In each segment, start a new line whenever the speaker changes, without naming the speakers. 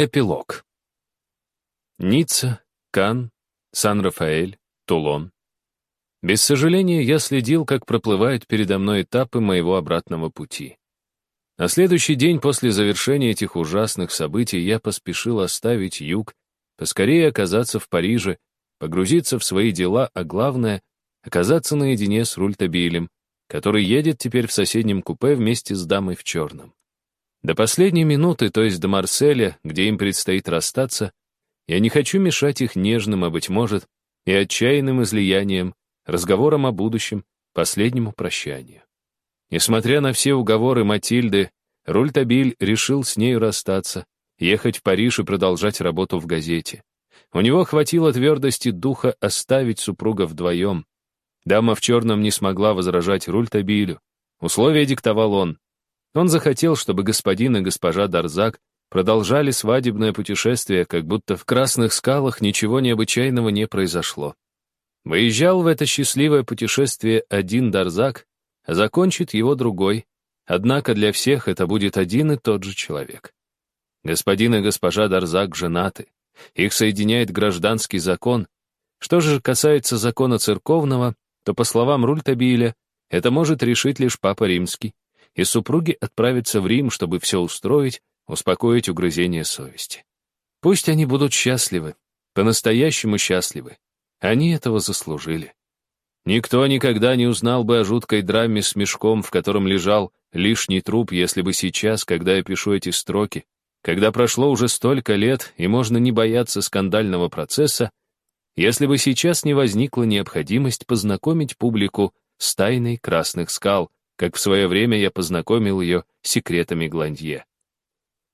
Эпилог. Ницца, Кан, Сан-Рафаэль, Тулон. Без сожаления, я следил, как проплывают передо мной этапы моего обратного пути. На следующий день после завершения этих ужасных событий я поспешил оставить юг, поскорее оказаться в Париже, погрузиться в свои дела, а главное — оказаться наедине с Рультабилем, который едет теперь в соседнем купе вместе с дамой в черном. До последней минуты, то есть до Марселя, где им предстоит расстаться, я не хочу мешать их нежным, а, быть может, и отчаянным излиянием, разговором о будущем, последнему прощанию. Несмотря на все уговоры Матильды, Рультабиль решил с нею расстаться, ехать в Париж и продолжать работу в газете. У него хватило твердости духа оставить супруга вдвоем. Дама в черном не смогла возражать Рультабилю. Условия диктовал он. Он захотел, чтобы господин и госпожа Дарзак продолжали свадебное путешествие, как будто в Красных скалах ничего необычайного не произошло. Выезжал в это счастливое путешествие один Дарзак, а закончит его другой, однако для всех это будет один и тот же человек. Господин и госпожа Дарзак женаты, их соединяет гражданский закон. Что же касается закона церковного, то, по словам Рультабиля, это может решить лишь Папа Римский и супруги отправятся в Рим, чтобы все устроить, успокоить угрызение совести. Пусть они будут счастливы, по-настоящему счастливы. Они этого заслужили. Никто никогда не узнал бы о жуткой драме с мешком, в котором лежал лишний труп, если бы сейчас, когда я пишу эти строки, когда прошло уже столько лет и можно не бояться скандального процесса, если бы сейчас не возникла необходимость познакомить публику с тайной красных скал, как в свое время я познакомил ее с секретами Гландье.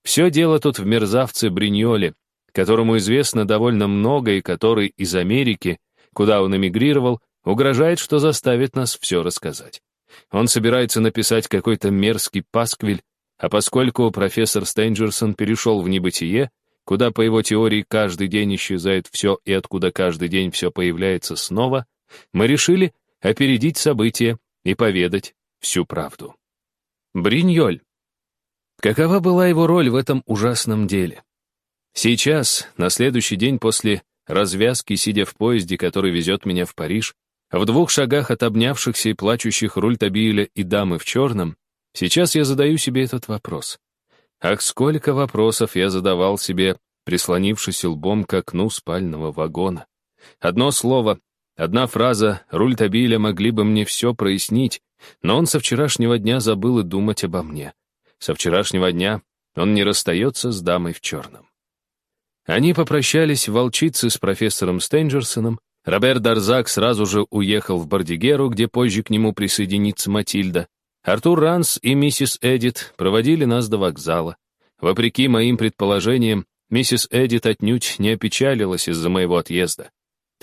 Все дело тут в мерзавце Бриньоле, которому известно довольно много и который из Америки, куда он эмигрировал, угрожает, что заставит нас все рассказать. Он собирается написать какой-то мерзкий пасквиль, а поскольку профессор Стенджерсон перешел в небытие, куда, по его теории, каждый день исчезает все и откуда каждый день все появляется снова, мы решили опередить события и поведать, всю правду. Бриньоль. Какова была его роль в этом ужасном деле? Сейчас, на следующий день после развязки, сидя в поезде, который везет меня в Париж, в двух шагах от обнявшихся и плачущих Рультабиля и дамы в черном, сейчас я задаю себе этот вопрос. Ах, сколько вопросов я задавал себе, прислонившись лбом к окну спального вагона. Одно слово, одна фраза Рультабиля могли бы мне все прояснить, но он со вчерашнего дня забыл и думать обо мне. Со вчерашнего дня он не расстается с дамой в черном. Они попрощались в волчице с профессором Стенджерсоном. Роберт Дарзак сразу же уехал в Бардигеру, где позже к нему присоединится Матильда. Артур Ранс и миссис Эдит проводили нас до вокзала. Вопреки моим предположениям, миссис Эдит отнюдь не опечалилась из-за моего отъезда.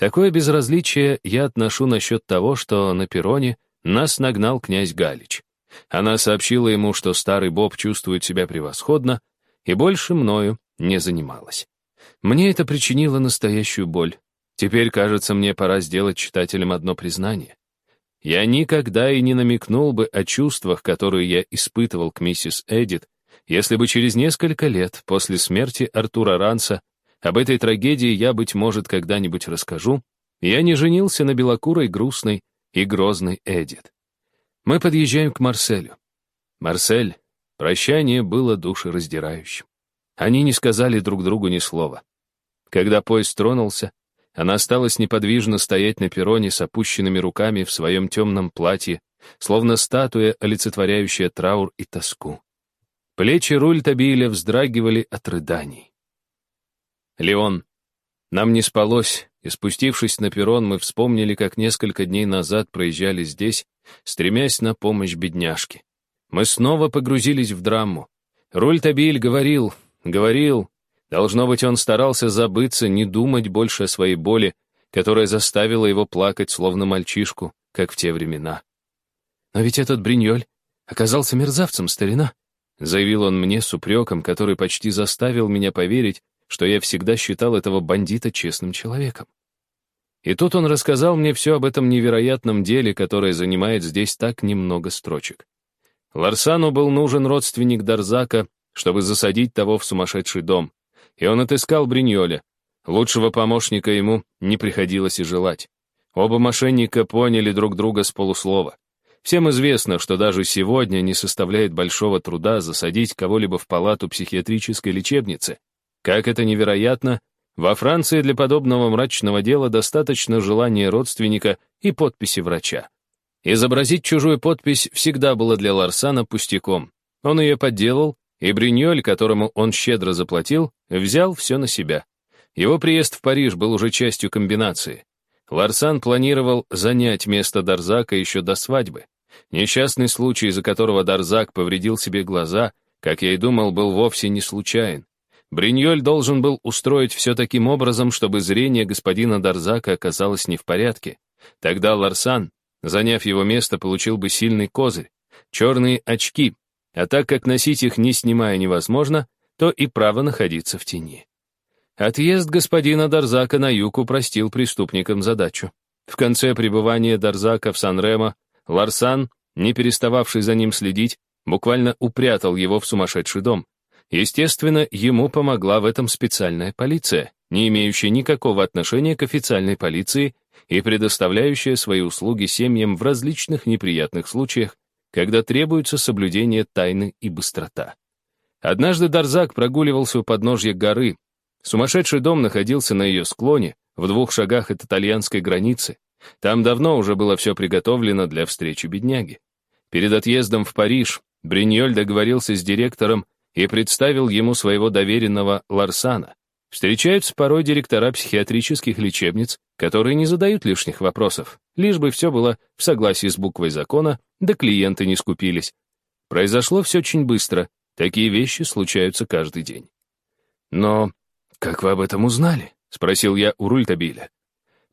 Такое безразличие я отношу насчет того, что на перроне нас нагнал князь Галич. Она сообщила ему, что старый Боб чувствует себя превосходно и больше мною не занималась. Мне это причинило настоящую боль. Теперь, кажется, мне пора сделать читателям одно признание. Я никогда и не намекнул бы о чувствах, которые я испытывал к миссис Эдит, если бы через несколько лет после смерти Артура Ранса об этой трагедии я, быть может, когда-нибудь расскажу, я не женился на белокурой грустной, и грозный Эдит. Мы подъезжаем к Марселю. Марсель, прощание было душераздирающим. Они не сказали друг другу ни слова. Когда поезд тронулся, она осталась неподвижно стоять на перроне с опущенными руками в своем темном платье, словно статуя, олицетворяющая траур и тоску. Плечи руль Табиля вздрагивали от рыданий. Леон, нам не спалось, и спустившись на перрон, мы вспомнили, как несколько дней назад проезжали здесь, стремясь на помощь бедняжке. Мы снова погрузились в драму. Руль Табиль говорил, говорил. Должно быть, он старался забыться, не думать больше о своей боли, которая заставила его плакать, словно мальчишку, как в те времена. «Но ведь этот Бриньоль оказался мерзавцем, старина», заявил он мне с упреком, который почти заставил меня поверить, что я всегда считал этого бандита честным человеком. И тут он рассказал мне все об этом невероятном деле, которое занимает здесь так немного строчек. Ларсану был нужен родственник Дарзака, чтобы засадить того в сумасшедший дом. и он отыскал Бриньоля. Лучшего помощника ему не приходилось и желать. Оба мошенника поняли друг друга с полуслова. Всем известно, что даже сегодня не составляет большого труда засадить кого-либо в палату психиатрической лечебницы. Как это невероятно, во Франции для подобного мрачного дела достаточно желания родственника и подписи врача. Изобразить чужую подпись всегда было для Ларсана пустяком. Он ее подделал, и Бриньоль, которому он щедро заплатил, взял все на себя. Его приезд в Париж был уже частью комбинации. Ларсан планировал занять место Дарзака еще до свадьбы. Несчастный случай, из-за которого Дарзак повредил себе глаза, как я и думал, был вовсе не случайен. Бриньоль должен был устроить все таким образом, чтобы зрение господина Дарзака оказалось не в порядке. Тогда Ларсан, заняв его место, получил бы сильный козырь. Черные очки, а так как носить их не снимая невозможно, то и право находиться в тени. Отъезд господина Дарзака на юг упростил преступникам задачу. В конце пребывания Дарзака в Сан-Ремо Ларсан, не перестававший за ним следить, буквально упрятал его в сумасшедший дом. Естественно, ему помогла в этом специальная полиция, не имеющая никакого отношения к официальной полиции и предоставляющая свои услуги семьям в различных неприятных случаях, когда требуется соблюдение тайны и быстрота. Однажды Дарзак прогуливался у подножья горы. Сумасшедший дом находился на ее склоне, в двух шагах от итальянской границы. Там давно уже было все приготовлено для встречи бедняги. Перед отъездом в Париж Бриньоль договорился с директором и представил ему своего доверенного Ларсана. Встречаются порой директора психиатрических лечебниц, которые не задают лишних вопросов, лишь бы все было в согласии с буквой закона, да клиенты не скупились. Произошло все очень быстро, такие вещи случаются каждый день. «Но как вы об этом узнали?» — спросил я у Рультабиля.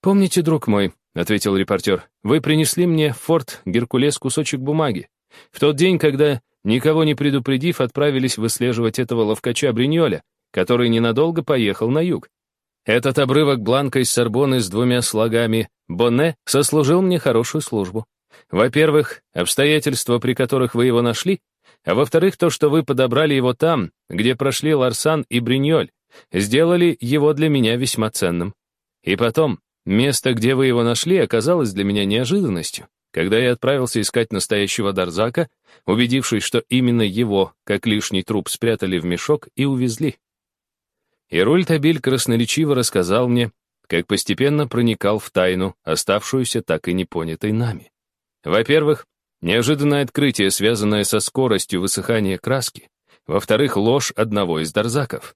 «Помните, друг мой», — ответил репортер, «вы принесли мне в форт Геркулес кусочек бумаги. В тот день, когда никого не предупредив, отправились выслеживать этого ловкача Бриньоля, который ненадолго поехал на юг. Этот обрывок бланка из Сорбоны с двумя слогами «Бонне» сослужил мне хорошую службу. Во-первых, обстоятельства, при которых вы его нашли, а во-вторых, то, что вы подобрали его там, где прошли Ларсан и Бриньоль, сделали его для меня весьма ценным. И потом, место, где вы его нашли, оказалось для меня неожиданностью. Когда я отправился искать настоящего Дарзака, убедившись, что именно его, как лишний труп, спрятали в мешок и увезли. И Руль Табиль красноречиво рассказал мне, как постепенно проникал в тайну, оставшуюся так и непонятой нами. Во-первых, неожиданное открытие, связанное со скоростью высыхания краски. Во-вторых, ложь одного из Дарзаков.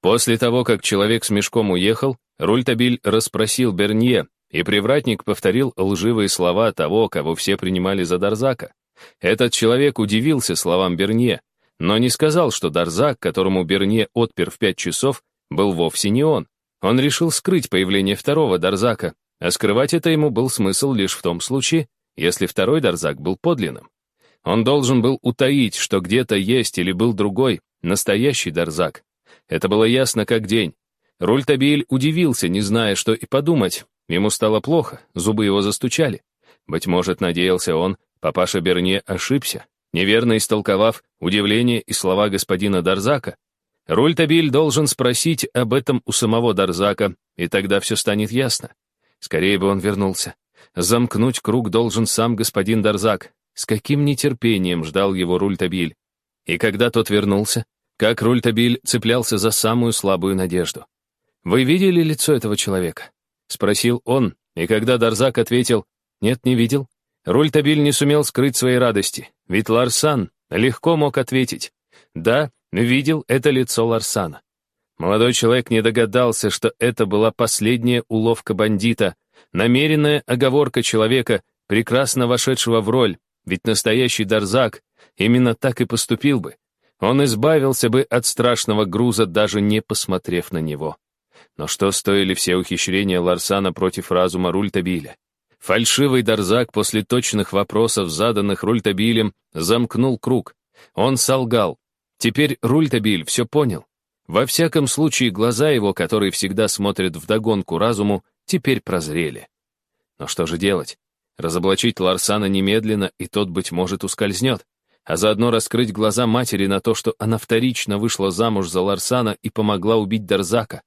После того, как человек с мешком уехал, Рультабиль расспросил Бернье, и привратник повторил лживые слова того, кого все принимали за Дарзака. Этот человек удивился словам Бернье, но не сказал, что Дарзак, которому Бернье отпер в пять часов, был вовсе не он. Он решил скрыть появление второго Дарзака, а скрывать это ему был смысл лишь в том случае, если второй Дарзак был подлинным. Он должен был утаить, что где-то есть или был другой, настоящий Дарзак. Это было ясно как день. Рультабиль удивился, не зная, что и подумать, Ему стало плохо, зубы его застучали. Быть может, надеялся он, папаша Берне ошибся, неверно истолковав удивление и слова господина Дарзака. Рультабиль должен спросить об этом у самого Дарзака, и тогда все станет ясно. Скорее бы он вернулся. Замкнуть круг должен сам господин Дарзак. С каким нетерпением ждал его Рультабиль. И когда тот вернулся, как Рультабиль цеплялся за самую слабую надежду. Вы видели лицо этого человека? — спросил он, и когда Дарзак ответил «Нет, не видел», Рультабиль не сумел скрыть своей радости, ведь Ларсан легко мог ответить «Да, видел это лицо Ларсана». Молодой человек не догадался, что это была последняя уловка бандита, намеренная оговорка человека, прекрасно вошедшего в роль, ведь настоящий Дарзак именно так и поступил бы. Он избавился бы от страшного груза, даже не посмотрев на него. Но что стоили все ухищрения Ларсана против разума Рультабиля? Фальшивый Дарзак после точных вопросов, заданных Рультабилем, замкнул круг. Он солгал. Теперь Рультабиль все понял. Во всяком случае, глаза его, которые всегда смотрят вдогонку разуму, теперь прозрели. Но что же делать? Разоблачить Ларсана немедленно, и тот, быть может, ускользнет. а заодно раскрыть глаза матери на то, что она вторично вышла замуж за Ларсана и помогла убить Дарзака?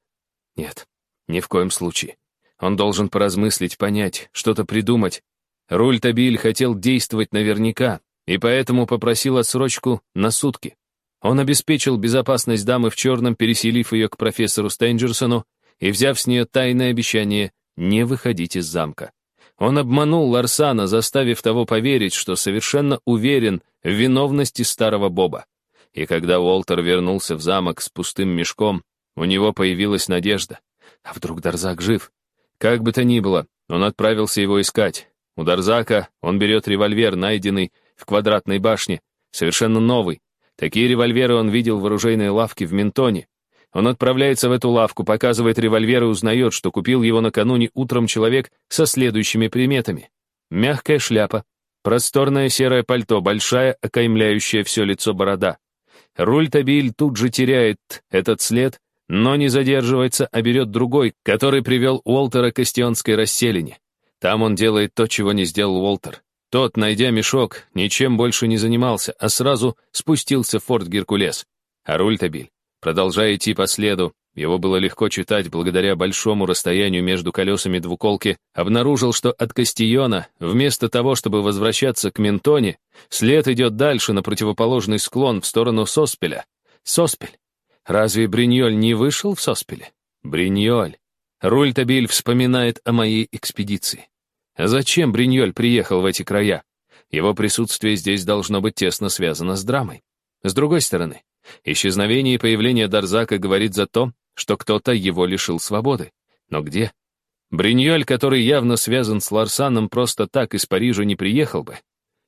Нет, ни в коем случае. Он должен поразмыслить, понять, что-то придумать. Руль Табиль хотел действовать наверняка, и поэтому попросил отсрочку на сутки. Он обеспечил безопасность дамы в черном, переселив ее к профессору Стенджерсону и взяв с нее тайное обещание не выходить из замка. Он обманул Ларсана, заставив того поверить, что совершенно уверен в виновности старого Боба. И когда Уолтер вернулся в замок с пустым мешком, у него появилась надежда. А вдруг Дарзак жив? Как бы то ни было, он отправился его искать. У Дарзака он берет револьвер, найденный в квадратной башне, совершенно новый. Такие револьверы он видел в оружейной лавке в Ментоне. Он отправляется в эту лавку, показывает револьвер и узнает, что купил его накануне утром человек со следующими приметами. Мягкая шляпа, просторное серое пальто, большая, окаймляющая все лицо борода. Руль Табиль тут же теряет этот след, но не задерживается, а берет другой, который привел Уолтера к Эстионской расселине. Там он делает то, чего не сделал Уолтер. Тот, найдя мешок, ничем больше не занимался, а сразу спустился в форт Геркулес. А руль Табиль Продолжая идти по следу, его было легко читать благодаря большому расстоянию между колесами двуколки, обнаружил, что от Кастиона, вместо того, чтобы возвращаться к Ментоне, след идет дальше на противоположный склон в сторону Соспеля. Соспель. Разве Бриньоль не вышел в Соспеле? Бриньоль. Рультабиль вспоминает о моей экспедиции. А зачем Бриньоль приехал в эти края? Его присутствие здесь должно быть тесно связано с драмой. С другой стороны, Исчезновение и появление Дарзака говорит за то, что кто-то его лишил свободы. Но где? Бриньоль, который явно связан с Ларсаном, просто так из Парижа не приехал бы.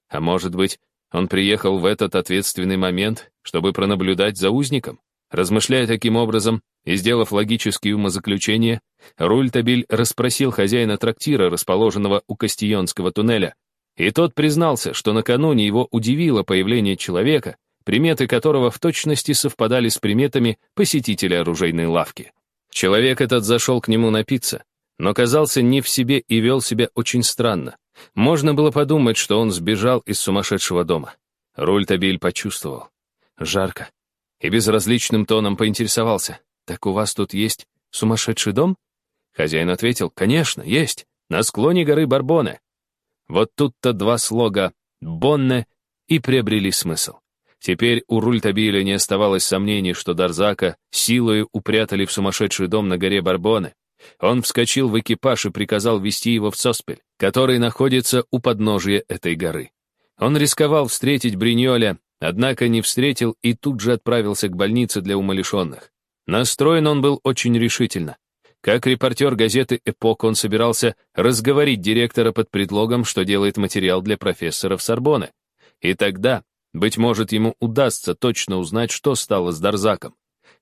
А может быть, он приехал в этот ответственный момент, чтобы пронаблюдать за узником? Размышляя таким образом и сделав логические умозаключения, Рультабиль расспросил хозяина трактира, расположенного у Кастионского туннеля, и тот признался, что накануне его удивило появление человека, приметы которого в точности совпадали с приметами посетителя оружейной лавки. Человек этот зашел к нему напиться, но казался не в себе и вел себя очень странно. Можно было подумать, что он сбежал из сумасшедшего дома. Рультабиль почувствовал. Жарко. И безразличным тоном поинтересовался. «Так у вас тут есть сумасшедший дом?» Хозяин ответил, «Конечно, есть, на склоне горы Барбоне». Вот тут-то два слога «Бонне» и приобрели смысл. Теперь у Рультабиля не оставалось сомнений, что Дарзака силой упрятали в сумасшедший дом на горе Барбоне. Он вскочил в экипаж и приказал вести его в Соспель, который находится у подножия этой горы. Он рисковал встретить Бриньоля, однако не встретил и тут же отправился к больнице для умалишенных. Настроен он был очень решительно. Как репортер газеты «Эпок» он собирался разговорить директора под предлогом, что делает материал для профессоров Сорбоны. И тогда, быть может, ему удастся точно узнать, что стало с Дарзаком.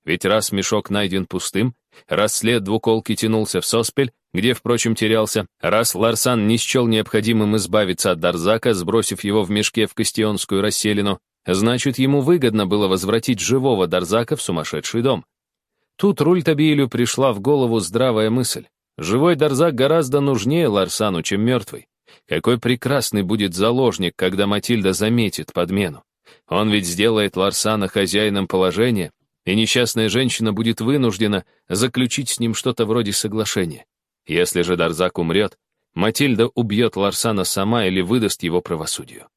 Ведь раз мешок найден пустым, раз след двуколки тянулся в Соспель, где, впрочем, терялся, раз Ларсан не счел необходимым избавиться от Дарзака, сбросив его в мешке в Кастионскую расселину, значит, ему выгодно было возвратить живого Дарзака в сумасшедший дом. Тут Рультабилю пришла в голову здравая мысль. Живой Дарзак гораздо нужнее Ларсану, чем мертвый. Какой прекрасный будет заложник, когда Матильда заметит подмену. Он ведь сделает Ларсана хозяином положения, и несчастная женщина будет вынуждена заключить с ним что-то вроде соглашения. Если же Дарзак умрет, Матильда убьет Ларсана сама или выдаст его правосудию.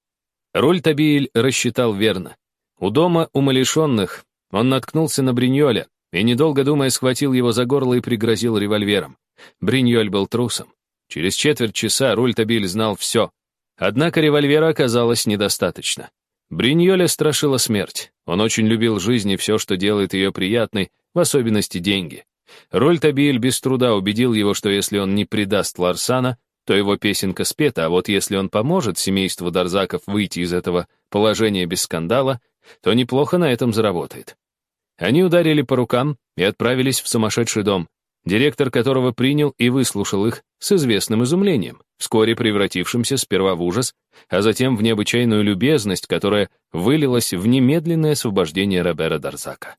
Роль Табиэль рассчитал верно. У дома умалишенных он наткнулся на Бриньоля и, недолго думая, схватил его за горло и пригрозил револьвером. Бриньоль был трусом. Через четверть часа Рультабиль знал все. Однако револьвера оказалось недостаточно. Бриньоля страшила смерть. Он очень любил жизнь и все, что делает ее приятной, в особенности деньги. Рультабиль без труда убедил его, что если он не предаст Ларсана, то его песенка спета, а вот если он поможет семейству Дарзаков выйти из этого положения без скандала, то неплохо на этом заработает. Они ударили по рукам и отправились в сумасшедший дом, директор которого принял и выслушал их с известным изумлением, вскоре превратившимся сперва в ужас, а затем в необычайную любезность, которая вылилась в немедленное освобождение Робера Дарзака.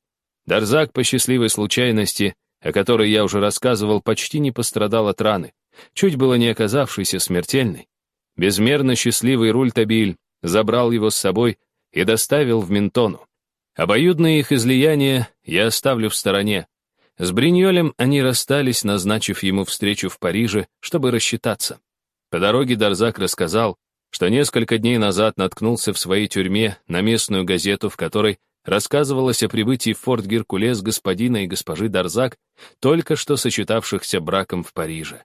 Дарзак по счастливой случайности, о которой я уже рассказывал, почти не пострадал от раны, чуть было не оказавшейся смертельной. Безмерно счастливый Рультабиль забрал его с собой и доставил в Ментону. Обоюдные их излияния я оставлю в стороне. С Бриньолем они расстались, назначив ему встречу в Париже, чтобы рассчитаться. По дороге Дарзак рассказал, что несколько дней назад наткнулся в своей тюрьме на местную газету, в которой рассказывалось о прибытии в форт Геркулес господина и госпожи Дарзак, только что сочетавшихся браком в Париже.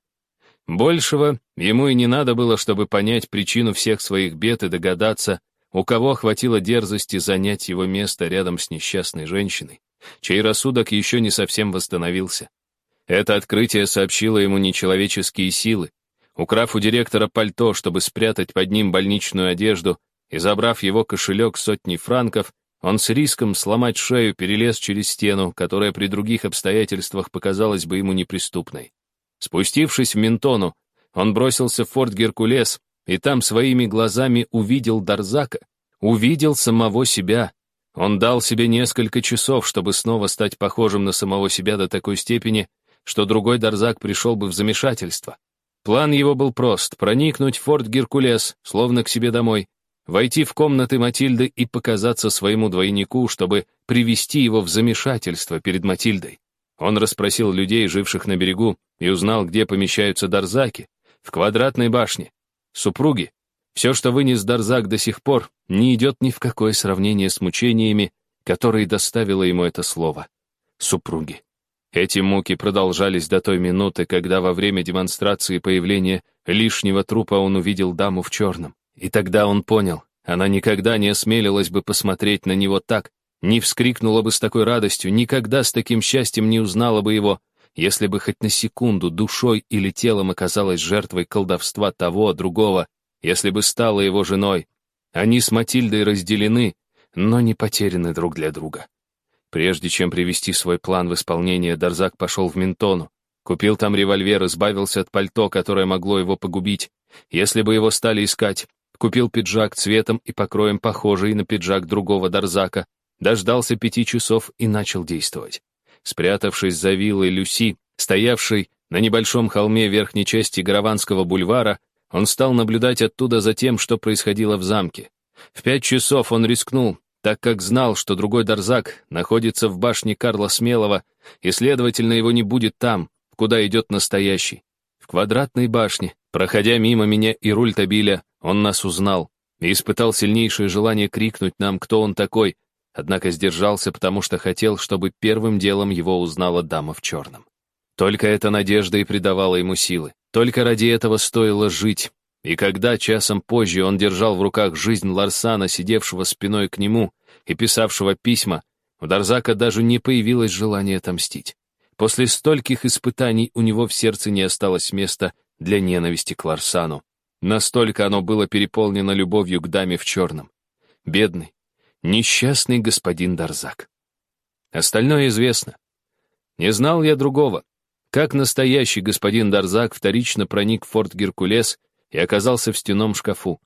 Большего ему и не надо было, чтобы понять причину всех своих бед и догадаться, у кого хватило дерзости занять его место рядом с несчастной женщиной, чей рассудок еще не совсем восстановился. Это открытие сообщило ему нечеловеческие силы. Украв у директора пальто, чтобы спрятать под ним больничную одежду, и забрав его кошелек сотни франков, он с риском сломать шею перелез через стену, которая при других обстоятельствах показалась бы ему неприступной. Спустившись в Ментону, он бросился в форт Геркулес и там своими глазами увидел Дарзака, увидел самого себя. Он дал себе несколько часов, чтобы снова стать похожим на самого себя до такой степени, что другой Дарзак пришел бы в замешательство. План его был прост — проникнуть в форт Геркулес, словно к себе домой, войти в комнаты Матильды и показаться своему двойнику, чтобы привести его в замешательство перед Матильдой. Он расспросил людей, живших на берегу, и узнал, где помещаются Дарзаки, в квадратной башне. Супруги. Все, что вынес Дарзак до сих пор, не идет ни в какое сравнение с мучениями, которые доставило ему это слово. Супруги. Эти муки продолжались до той минуты, когда во время демонстрации появления лишнего трупа он увидел даму в черном. И тогда он понял, она никогда не осмелилась бы посмотреть на него так, не вскрикнула бы с такой радостью, никогда с таким счастьем не узнала бы его, если бы хоть на секунду душой или телом оказалась жертвой колдовства того, другого, если бы стала его женой. Они с Матильдой разделены, но не потеряны друг для друга. Прежде чем привести свой план в исполнение, Дарзак пошел в Ментону, купил там револьвер, избавился от пальто, которое могло его погубить. Если бы его стали искать, купил пиджак цветом и покроем похожий на пиджак другого Дарзака, дождался пяти часов и начал действовать. Спрятавшись за виллой Люси, стоявшей на небольшом холме верхней части Гараванского бульвара, он стал наблюдать оттуда за тем, что происходило в замке. В пять часов он рискнул, так как знал, что другой Дарзак находится в башне Карла Смелого, и, следовательно, его не будет там, куда идет настоящий. В квадратной башне, проходя мимо меня и Рультабиля, он нас узнал и испытал сильнейшее желание крикнуть нам, кто он такой, однако сдержался, потому что хотел, чтобы первым делом его узнала дама в черном. Только эта надежда и придавала ему силы. Только ради этого стоило жить. И когда часом позже он держал в руках жизнь Ларсана, сидевшего спиной к нему и писавшего письма, у Дарзака даже не появилось желания отомстить. После стольких испытаний у него в сердце не осталось места для ненависти к Ларсану. Настолько оно было переполнено любовью к даме в черном. Бедный, Несчастный господин Дарзак. Остальное известно. Не знал я другого. Как настоящий господин Дарзак вторично проник в форт Геркулес и оказался в стенном шкафу.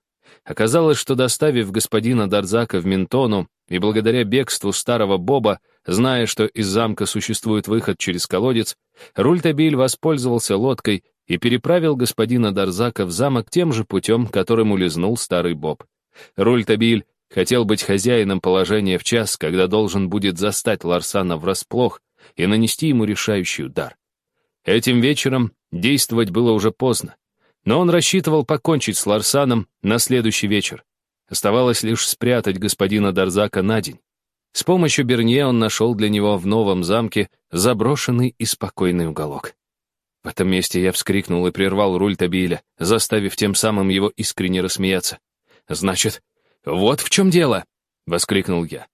Оказалось, что доставив господина Дарзака в Ментону и благодаря бегству старого Боба, зная, что из замка существует выход через колодец, Рультабиль воспользовался лодкой и переправил господина Дарзака в замок тем же путем, которым улизнул старый Боб. Рультабиль Хотел быть хозяином положения в час, когда должен будет застать Ларсана врасплох и нанести ему решающий удар. Этим вечером действовать было уже поздно, но он рассчитывал покончить с Ларсаном на следующий вечер. Оставалось лишь спрятать господина Дарзака на день. С помощью Бернье он нашел для него в новом замке заброшенный и спокойный уголок. В этом месте я вскрикнул и прервал руль Табиля, заставив тем самым его искренне рассмеяться. «Значит, «Вот в чем дело!» — воскликнул я.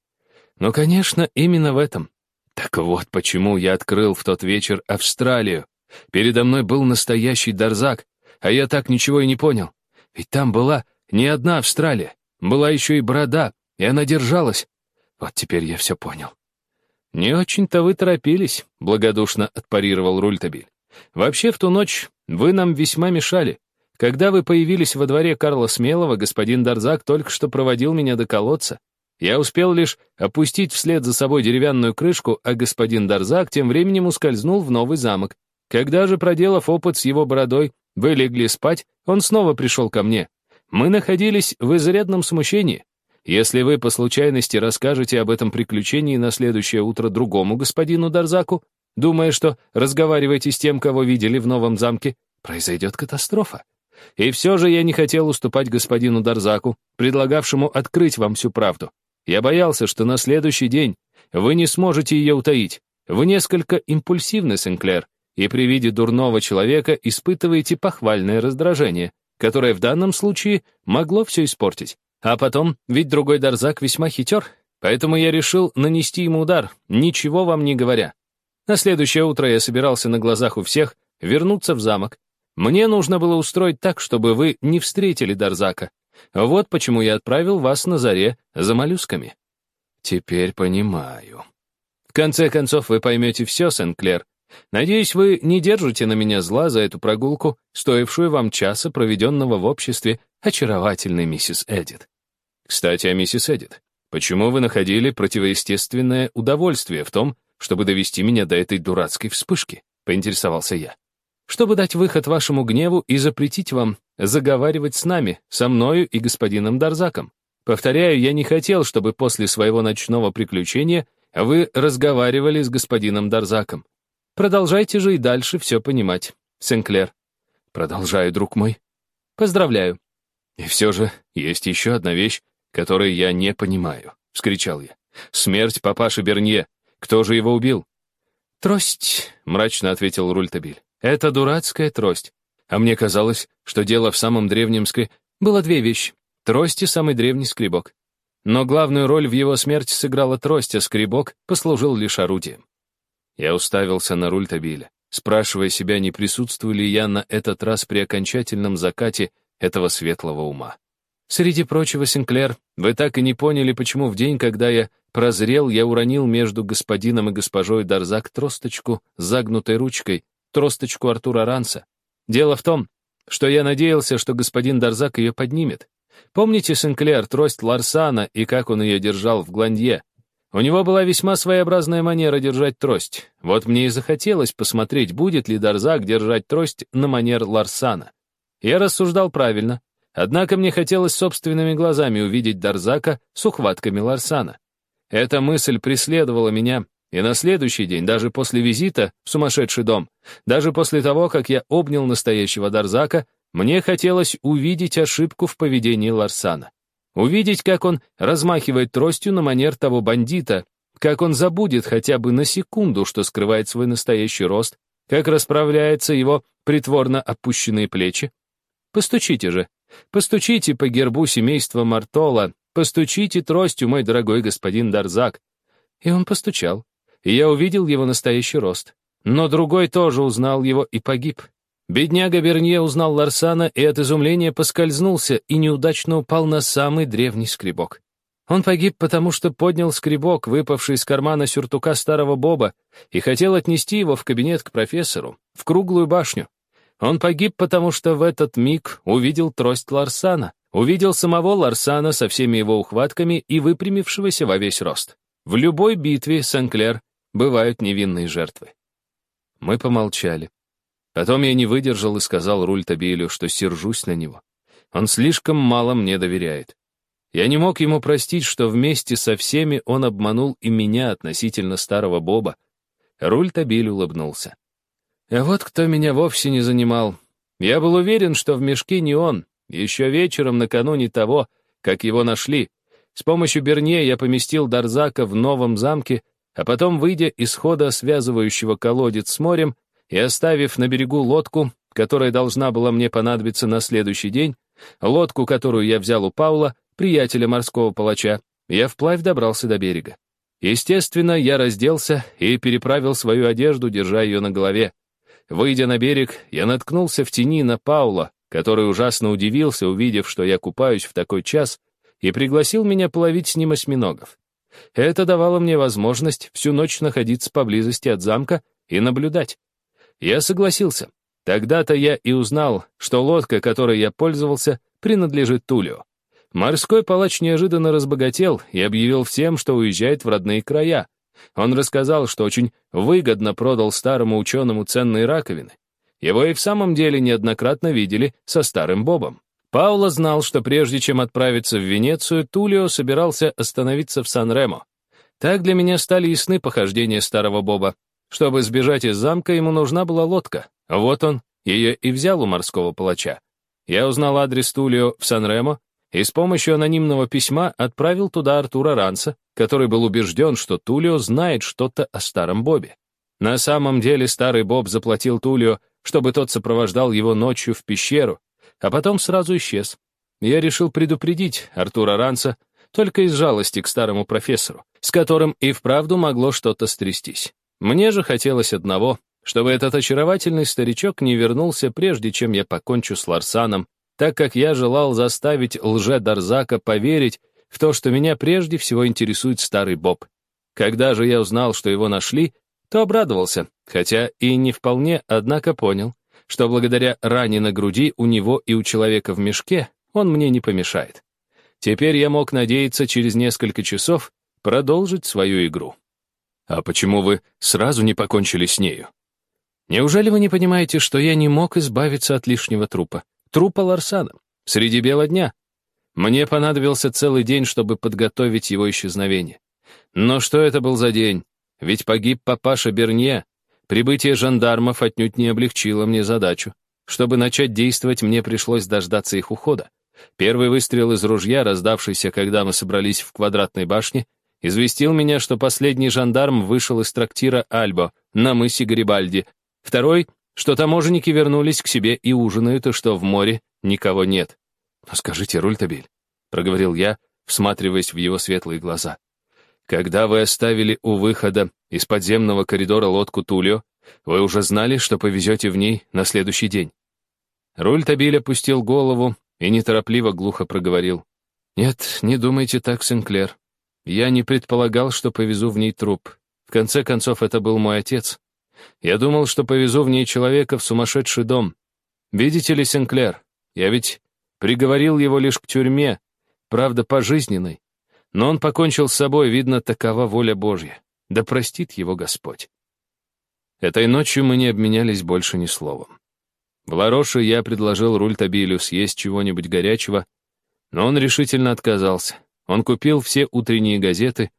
«Ну, конечно, именно в этом. Так вот почему я открыл в тот вечер Австралию. Передо мной был настоящий Дарзак, а я так ничего и не понял. Ведь там была не одна Австралия, была еще и борода, и она держалась. Вот теперь я все понял». «Не очень-то вы торопились», — благодушно отпарировал Рультабиль. «Вообще, в ту ночь вы нам весьма мешали. Когда вы появились во дворе Карла Смелого, господин Дарзак только что проводил меня до колодца. Я успел лишь опустить вслед за собой деревянную крышку, а господин Дарзак тем временем ускользнул в новый замок. Когда же, проделав опыт с его бородой, вы легли спать, он снова пришел ко мне. Мы находились в изрядном смущении. если вы по случайности расскажете об этом приключении на следующее утро другому господину Дарзаку, думая, что разговариваете с тем, кого видели в новом замке, произойдет катастрофа. И все же я не хотел уступать господину Дарзаку, предлагавшему открыть вам всю правду. Я боялся, что на следующий день вы не сможете ее утаить. Вы несколько импульсивны, Сенклер, и при виде дурного человека испытываете похвальное раздражение, которое в данном случае могло все испортить. А потом, ведь другой Дарзак весьма хитер, поэтому я решил нанести ему удар, ничего вам не говоря. На следующее утро я собирался на глазах у всех вернуться в замок. Мне нужно было устроить так, чтобы вы не встретили Дарзака. Вот почему я отправил вас на заре за моллюсками. Теперь понимаю. В конце концов, вы поймете все, Сен-Клер. Надеюсь, вы не держите на меня зла за эту прогулку, стоившую вам часа, проведенного в обществе очаровательной миссис Эдит. Кстати, о миссис Эдит. Почему вы находили противоестественное удовольствие в том, чтобы довести меня до этой дурацкой вспышки? Поинтересовался я. Чтобы дать выход вашему гневу и запретить вам заговаривать с нами, со мною и господином Дарзаком. Повторяю, я не хотел, чтобы после своего ночного приключения вы разговаривали с господином Дарзаком. Продолжайте же и дальше все понимать, Сенклер. Продолжаю, друг мой. Поздравляю. И все же есть еще одна вещь, которую я не понимаю, — вскричал я. Смерть папаши Бернье. Кто же его убил? Трость, — мрачно ответил Рультабиль. Это дурацкая трость. А мне казалось, что дело в самом древнем скре... Было две вещи. Трость и самый древний скребок. Но главную роль в его смерти сыграла трость, а скребок послужил лишь орудием. Я уставился на руль Табиля, спрашивая себя, не присутствую ли я на этот раз при окончательном закате этого светлого ума. Среди прочего, Синклер, вы так и не поняли, почему в день, когда я прозрел, я уронил между господином и госпожой Дарзак тросточку с загнутой ручкой, тросточку Артура Ранса. Дело в том, что я надеялся, что господин Дарзак ее поднимет. Помните, Синклер, трость Ларсана и как он ее держал в Гландье? У него была весьма своеобразная манера держать трость. Вот мне и захотелось посмотреть, будет ли Дарзак держать трость на манер Ларсана. Я рассуждал правильно, однако мне хотелось собственными глазами увидеть Дарзака с ухватками Ларсана. Эта мысль преследовала меня, и на следующий день, даже после визита в сумасшедший дом, даже после того, как я обнял настоящего Дарзака, мне хотелось увидеть ошибку в поведении Ларсана. Увидеть, как он размахивает тростью на манер того бандита, как он забудет хотя бы на секунду, что скрывает свой настоящий рост, как расправляются его притворно опущенные плечи. Постучите же, постучите по гербу семейства Мартола, постучите тростью, мой дорогой господин Дарзак. И он постучал, и я увидел его настоящий рост. Но другой тоже узнал его и погиб. Бедняга Бернье узнал Ларсана и от изумления поскользнулся и неудачно упал на самый древний скребок. Он погиб, потому что поднял скребок, выпавший из кармана сюртука старого Боба, и хотел отнести его в кабинет к профессору, в круглую башню. Он погиб, потому что в этот миг увидел трость Ларсана, увидел самого Ларсана со всеми его ухватками и выпрямившегося во весь рост. В любой битве, Сенклер, бывают невинные жертвы. Мы помолчали. Потом я не выдержал и сказал Рультабилю, что сержусь на него. Он слишком мало мне доверяет. Я не мог ему простить, что вместе со всеми он обманул и меня относительно старого Боба. Рультабиль улыбнулся. А вот кто меня вовсе не занимал. Я был уверен, что в мешке не он. Еще вечером, накануне того, как его нашли, с помощью Берне я поместил Дарзака в новом замке, а потом, выйдя из хода, связывающего колодец с морем, и оставив на берегу лодку, которая должна была мне понадобиться на следующий день, лодку, которую я взял у Паула, приятеля морского палача, я вплавь добрался до берега. Естественно, я разделся и переправил свою одежду, держа ее на голове. Выйдя на берег, я наткнулся в тени на Паула, который ужасно удивился, увидев, что я купаюсь в такой час, и пригласил меня половить с ним осьминогов. Это давало мне возможность всю ночь находиться поблизости от замка и наблюдать. Я согласился. Тогда-то я и узнал, что лодка, которой я пользовался, принадлежит Тулио. Морской палач неожиданно разбогател и объявил всем, что уезжает в родные края. Он рассказал, что очень выгодно продал старому ученому ценные раковины. Его и в самом деле неоднократно видели со старым Бобом. Пауло знал, что прежде чем отправиться в Венецию, Тулио собирался остановиться в Сан-Ремо. Так для меня стали ясны похождения старого Боба. Чтобы сбежать из замка, ему нужна была лодка. Вот он, ее и взял у морского палача. Я узнал адрес Тулио в Сан-Ремо и с помощью анонимного письма отправил туда Артура Ранса, который был убежден, что Тулио знает что-то о старом Бобе. На самом деле старый Боб заплатил Тулио, чтобы тот сопровождал его ночью в пещеру, а потом сразу исчез. Я решил предупредить Артура Ранса только из жалости к старому профессору, с которым и вправду могло что-то стрястись. Мне же хотелось одного, чтобы этот очаровательный старичок не вернулся, прежде чем я покончу с Ларсаном, так как я желал заставить лже-Дарзака поверить в то, что меня прежде всего интересует старый Боб. Когда же я узнал, что его нашли, то обрадовался, хотя и не вполне, однако понял, что благодаря ране на груди у него и у человека в мешке он мне не помешает. Теперь я мог надеяться через несколько часов продолжить свою игру. А почему вы сразу не покончили с нею? Неужели вы не понимаете, что я не мог избавиться от лишнего трупа? Трупа Ларсана. Среди бела дня. Мне понадобился целый день, чтобы подготовить его исчезновение. Но что это был за день? Ведь погиб папаша Бернье. Прибытие жандармов отнюдь не облегчило мне задачу. Чтобы начать действовать, мне пришлось дождаться их ухода. Первый выстрел из ружья, раздавшийся, когда мы собрались в квадратной башне, известил меня, что последний жандарм вышел из трактира Альбо на мысе Гарибальди. Второй, что таможенники вернулись к себе и ужинают, и что в море никого нет. «Но скажите, Рультабель», — проговорил я, всматриваясь в его светлые глаза, «когда вы оставили у выхода из подземного коридора лодку Тулио, вы уже знали, что повезете в ней на следующий день?» Рультабиль опустил голову и неторопливо глухо проговорил. «Нет, не думайте так, Сенклер. Я не предполагал, что повезу в ней труп. В конце концов, это был мой отец. Я думал, что повезу в ней человека в сумасшедший дом. Видите ли, Сенклер, я ведь приговорил его лишь к тюрьме, правда, пожизненной. Но он покончил с собой, видно, такова воля Божья. Да простит его Господь. Этой ночью мы не обменялись больше ни словом. В Лароше я предложил Рультабилю съесть чего-нибудь горячего, но он решительно отказался. Он купил все утренние газеты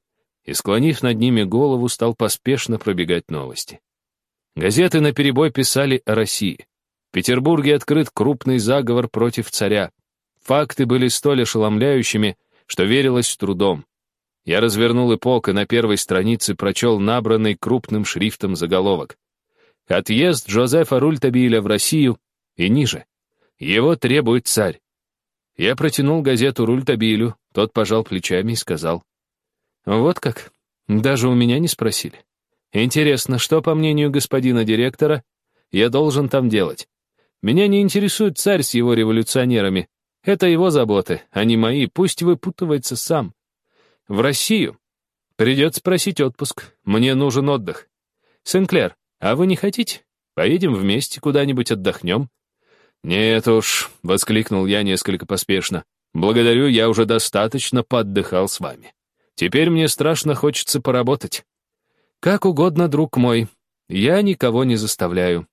и, склонив над ними голову, стал поспешно пробегать новости. Газеты наперебой писали о России. В Петербурге открыт крупный заговор против царя. Факты были столь ошеломляющими, что верилось с трудом. Я развернул эпок и на первой странице прочел набранный крупным шрифтом заголовок. Отъезд Жозефа Рультабиля в Россию и ниже. Его требует царь. Я протянул газету Рультабилю, тот пожал плечами и сказал. «Вот как? Даже у меня не спросили. Интересно, что, по мнению господина директора, я должен там делать? Меня не интересует царь с его революционерами. Это его заботы, а не мои, пусть выпутывается сам. В Россию. Придется спросить отпуск. Мне нужен отдых. Сенклер, а вы не хотите? Поедем вместе куда-нибудь отдохнем?» «Нет уж», — воскликнул я несколько поспешно. «Благодарю, я уже достаточно поотдыхал с вами. Теперь мне страшно хочется поработать». «Как угодно, друг мой. Я никого не заставляю».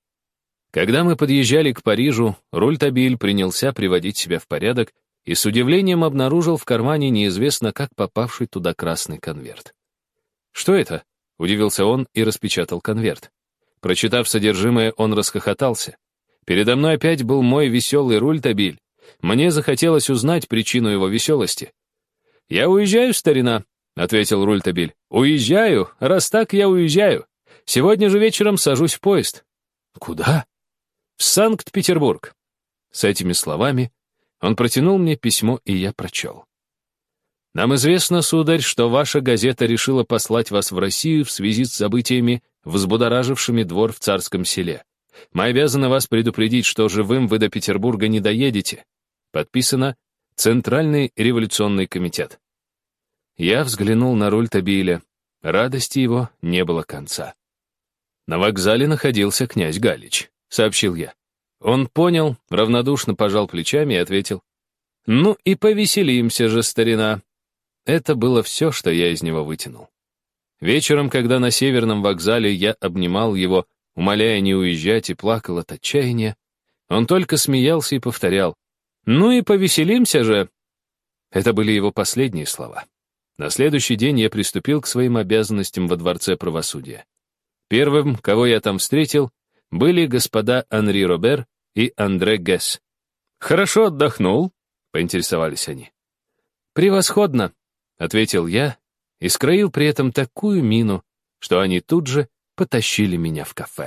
Когда мы подъезжали к Парижу, Рультабиль принялся приводить себя в порядок и с удивлением обнаружил в кармане неизвестно как попавший туда красный конверт. «Что это?» — удивился он и распечатал конверт. Прочитав содержимое, он расхохотался. Передо мной опять был мой веселый рультабиль. Мне захотелось узнать причину его веселости. «Я уезжаю, старина», — ответил рультабиль. «Уезжаю, раз так, я уезжаю. Сегодня же вечером сажусь в поезд». «Куда?» «В Санкт-Петербург». С этими словами он протянул мне письмо, и я прочел. «Нам известно, сударь, что ваша газета решила послать вас в Россию в связи с событиями, взбудоражившими двор в царском селе. Мы обязаны вас предупредить, что живым вы до Петербурга не доедете. Подписано Центральный революционный комитет. Я взглянул на руль Табиля. Радости его не было конца. На вокзале находился князь Галич, сообщил я. Он понял, равнодушно пожал плечами и ответил. «Ну и повеселимся же, старина». Это было все, что я из него вытянул. Вечером, когда на северном вокзале я обнимал его, умоляя не уезжать и плакал от отчаяния, он только смеялся и повторял. «Ну и повеселимся же!» Это были его последние слова. На следующий день я приступил к своим обязанностям во Дворце правосудия. Первым, кого я там встретил, были господа Анри Робер и Андре Гесс. «Хорошо отдохнул?» — поинтересовались они. «Превосходно», — ответил я и скроил при этом такую мину, что они тут же потащили меня в кафе.